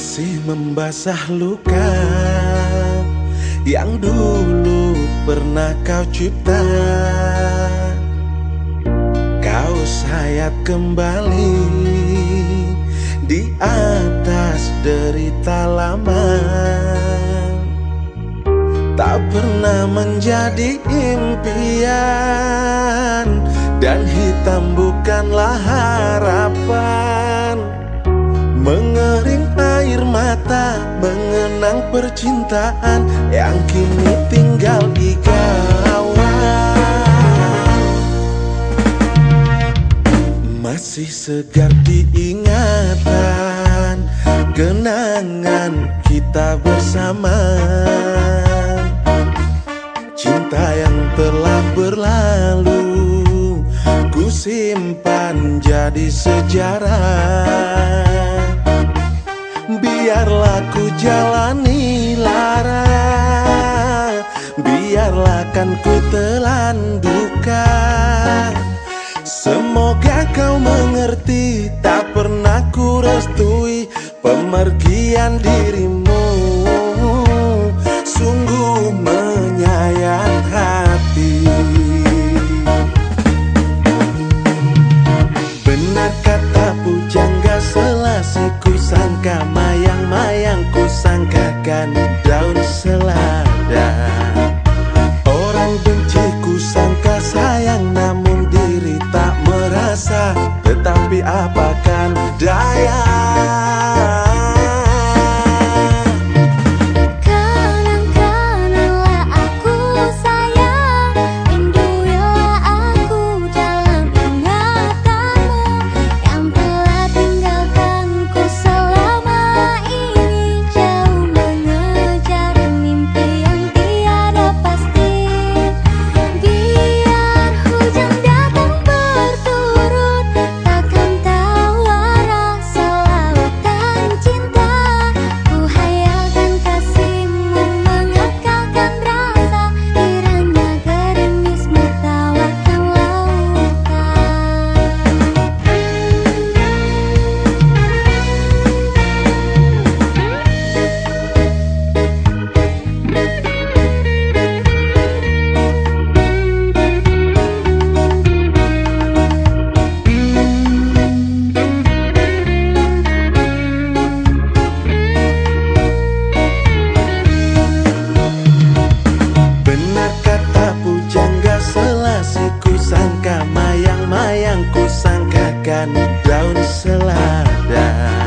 Masih membasah luka Yang dulu pernah kau cipta. Kau sayat kembali Di atas derita lama. Tak pernah menjadi impian Dan hitam bukanlah harapan Mengenang percintaan Yang kini tinggal di kawan Masih segar diingatan Kenangan kita bersama. Cinta yang telah berlalu Ku simpan jadi sejarah Biarlah kan ku telan duka Semoga kau mengerti Tak pernah ku restui Pemergian dirimu. Sungguh menyayat hati. Benar kata pujangga selasiku sangka mayang-mayang ku sangkakan daun selada bagaikan daun selada